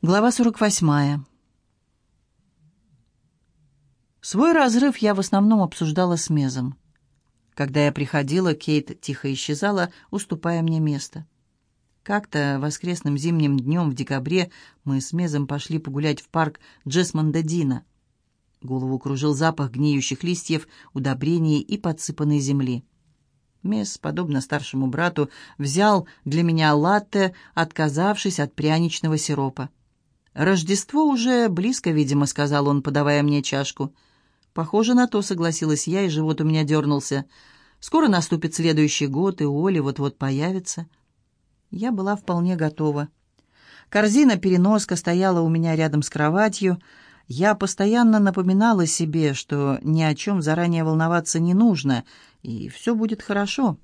Глава 48. Свой разрыв я в основном обсуждала с Мезом. Когда я приходила, Кейт тихо исчезала, уступая мне место. Как-то воскресным зимним днем в декабре мы с Мезом пошли погулять в парк Джесмонда Дина. Голову кружил запах гниющих листьев, удобрений и подсыпанной земли. Мес, подобно старшему брату, взял для меня латте, отказавшись от пряничного сиропа. «Рождество уже близко, видимо», — сказал он, подавая мне чашку. «Похоже на то», — согласилась я, и живот у меня дернулся. «Скоро наступит следующий год, и Оля вот-вот появится». Я была вполне готова. Корзина-переноска стояла у меня рядом с кроватью. Я постоянно напоминала себе, что ни о чем заранее волноваться не нужно, и все будет хорошо.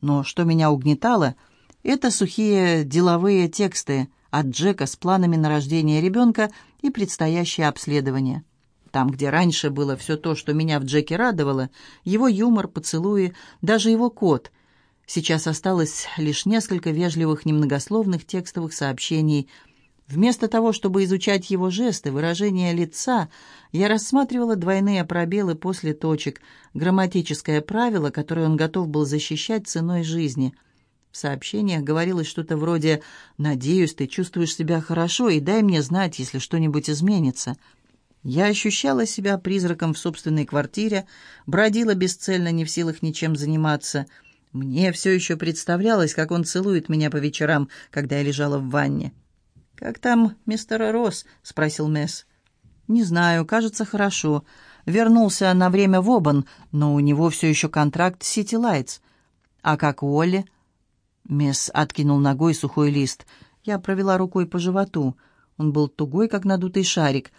Но что меня угнетало, это сухие деловые тексты — от Джека с планами на рождение ребенка и предстоящее обследование. Там, где раньше было все то, что меня в Джеке радовало, его юмор, поцелуи, даже его кот, сейчас осталось лишь несколько вежливых немногословных текстовых сообщений. Вместо того, чтобы изучать его жесты, выражение лица, я рассматривала двойные пробелы после точек, грамматическое правило, которое он готов был защищать ценой жизни — в сообщениях говорилось что-то вроде «Надеюсь, ты чувствуешь себя хорошо, и дай мне знать, если что-нибудь изменится». Я ощущала себя призраком в собственной квартире, бродила бесцельно, не в силах ничем заниматься. Мне все еще представлялось, как он целует меня по вечерам, когда я лежала в ванне. «Как там мистер Росс?» — спросил Месс. «Не знаю, кажется, хорошо. Вернулся на время в Обан, но у него все еще контракт с Сити Лайтс. А как Уолли?» Месс откинул ногой сухой лист. Я провела рукой по животу. Он был тугой, как надутый шарик.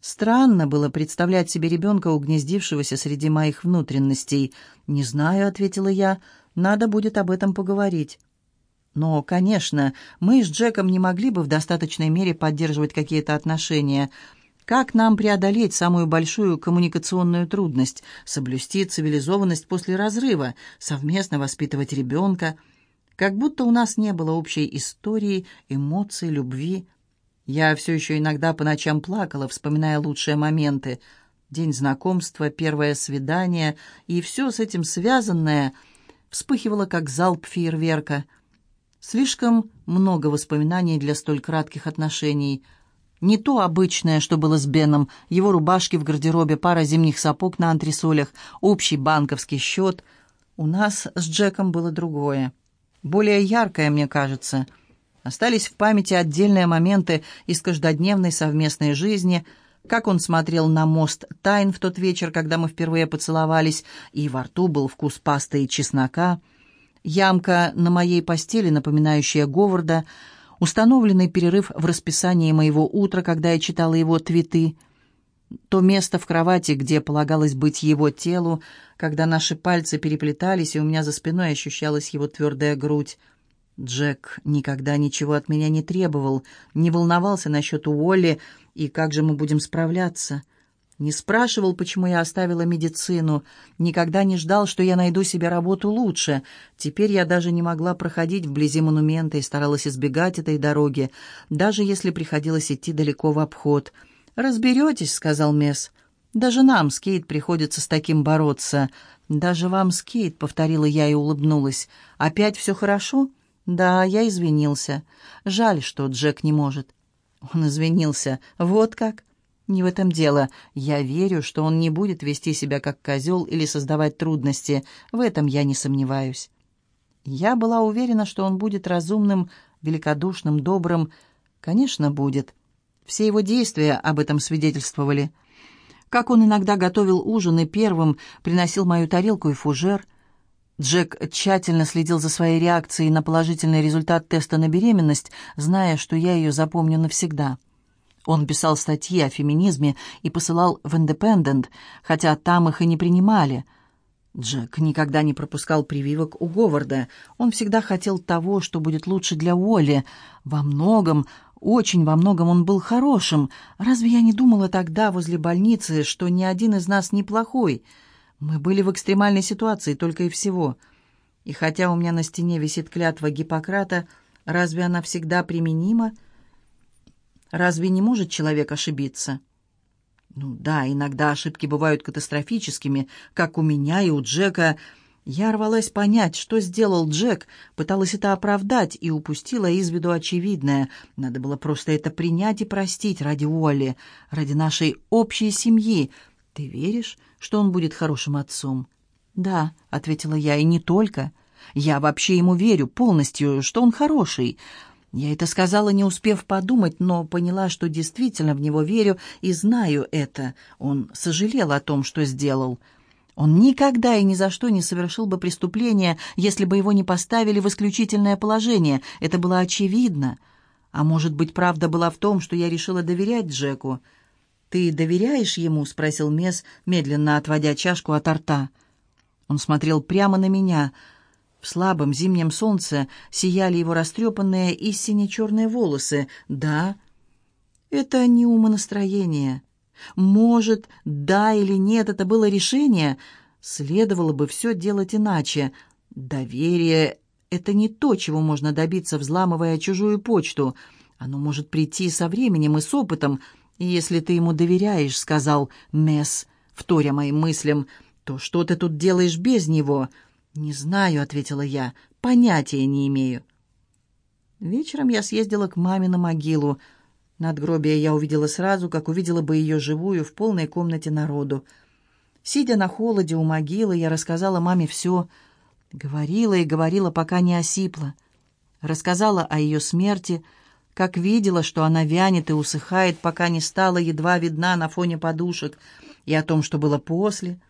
Странно было представлять себе ребенка, угнездившегося среди моих внутренностей. «Не знаю», — ответила я, — «надо будет об этом поговорить». Но, конечно, мы с Джеком не могли бы в достаточной мере поддерживать какие-то отношения. Как нам преодолеть самую большую коммуникационную трудность, соблюсти цивилизованность после разрыва, совместно воспитывать ребенка — как будто у нас не было общей истории, эмоций, любви. Я все еще иногда по ночам плакала, вспоминая лучшие моменты. День знакомства, первое свидание и все с этим связанное вспыхивало, как залп фейерверка. Слишком много воспоминаний для столь кратких отношений. Не то обычное, что было с Беном, его рубашки в гардеробе, пара зимних сапог на антресолях, общий банковский счет. У нас с Джеком было другое более яркое, мне кажется. Остались в памяти отдельные моменты из каждодневной совместной жизни, как он смотрел на мост Тайн в тот вечер, когда мы впервые поцеловались, и во рту был вкус пасты и чеснока, ямка на моей постели, напоминающая Говарда, установленный перерыв в расписании моего утра, когда я читала его твиты — то место в кровати, где полагалось быть его телу, когда наши пальцы переплетались, и у меня за спиной ощущалась его твердая грудь. Джек никогда ничего от меня не требовал, не волновался насчет Уолли и как же мы будем справляться. Не спрашивал, почему я оставила медицину, никогда не ждал, что я найду себе работу лучше. Теперь я даже не могла проходить вблизи монумента и старалась избегать этой дороги, даже если приходилось идти далеко в обход — «Разберетесь», — сказал Месс. «Даже нам с Кейт приходится с таким бороться». «Даже вам, Скейт», — повторила я и улыбнулась. «Опять все хорошо?» «Да, я извинился. Жаль, что Джек не может». Он извинился. «Вот как?» «Не в этом дело. Я верю, что он не будет вести себя как козел или создавать трудности. В этом я не сомневаюсь». Я была уверена, что он будет разумным, великодушным, добрым. Конечно, будет. Все его действия об этом свидетельствовали. Как он иногда готовил ужин и первым приносил мою тарелку и фужер. Джек тщательно следил за своей реакцией на положительный результат теста на беременность, зная, что я ее запомню навсегда. Он писал статьи о феминизме и посылал в «Индепендент», хотя там их и не принимали – Джек никогда не пропускал прививок у Говарда. Он всегда хотел того, что будет лучше для Уолли. Во многом очень во многом он был хорошим. Разве я не думала тогда возле больницы, что ни один из нас неплохой? Мы были в экстремальной ситуации только и всего. И хотя у меня на стене висит клятва Гиппократа, разве она всегда применима? Разве не может человек ошибиться? Ну да, иногда ошибки бывают катастрофическими, как у меня и у Джека. Я рвалась понять, что сделал Джек, пыталась это оправдать и упустила из виду очевидное. Надо было просто это принять и простить ради Уолли, ради нашей общей семьи. Ты веришь, что он будет хорошим отцом? «Да», — ответила я, — «и не только. Я вообще ему верю полностью, что он хороший. Я это сказала, не успев подумать, но поняла, что действительно в него верю и знаю это. Он сожалел о том, что сделал. Он никогда и ни за что не совершил бы преступление, если бы его не поставили в исключительное положение. Это было очевидно. А может быть, правда была в том, что я решила доверять Джеку. «Ты доверяешь ему?» — спросил Мес, медленно отводя чашку от рта. Он смотрел прямо на меня — в слабом зимнем солнце сияли его растрепанные и сине-черные волосы. Да, это не умонастроение. Может, да или нет, это было решение. Следовало бы все делать иначе. Доверие — это не то, чего можно добиться, взламывая чужую почту. Оно может прийти со временем и с опытом. «Если ты ему доверяешь», — сказал Месс, вторя моим мыслям, — «то что ты тут делаешь без него?» «Не знаю», — ответила я, — «понятия не имею». Вечером я съездила к маме на могилу. Надгробие я увидела сразу, как увидела бы ее живую в полной комнате народу. Сидя на холоде у могилы, я рассказала маме все. Говорила и говорила, пока не осипла. Рассказала о ее смерти, как видела, что она вянет и усыхает, пока не стала едва видна на фоне подушек, и о том, что было после —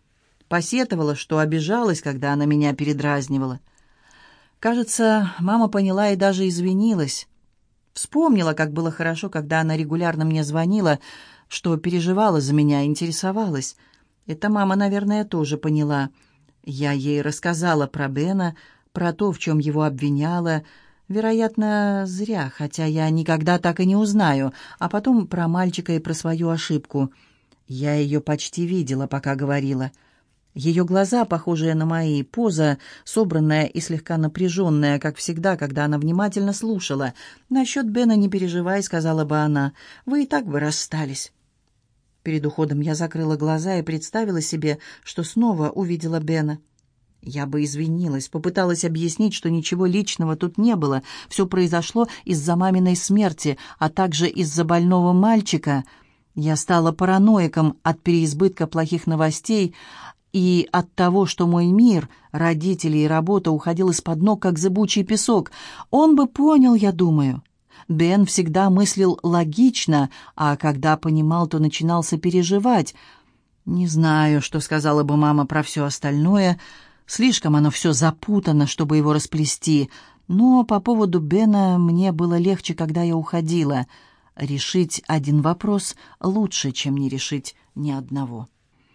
посетовала, что обижалась, когда она меня передразнивала. Кажется, мама поняла и даже извинилась. Вспомнила, как было хорошо, когда она регулярно мне звонила, что переживала за меня, интересовалась. Это мама, наверное, тоже поняла. Я ей рассказала про Бена, про то, в чем его обвиняла, Вероятно, зря, хотя я никогда так и не узнаю, а потом про мальчика и про свою ошибку. Я ее почти видела, пока говорила. Ее глаза, похожие на мои, поза, собранная и слегка напряженная, как всегда, когда она внимательно слушала. «Насчет Бена не переживай», — сказала бы она, — «вы и так бы расстались». Перед уходом я закрыла глаза и представила себе, что снова увидела Бена. Я бы извинилась, попыталась объяснить, что ничего личного тут не было, все произошло из-за маминой смерти, а также из-за больного мальчика. Я стала параноиком от переизбытка плохих новостей, и от того, что мой мир, родители и работа уходил из-под ног, как зыбучий песок, он бы понял, я думаю. Бен всегда мыслил логично, а когда понимал, то начинал сопереживать. Не знаю, что сказала бы мама про все остальное. Слишком оно все запутано, чтобы его расплести. Но по поводу Бена мне было легче, когда я уходила. Решить один вопрос лучше, чем не решить ни одного.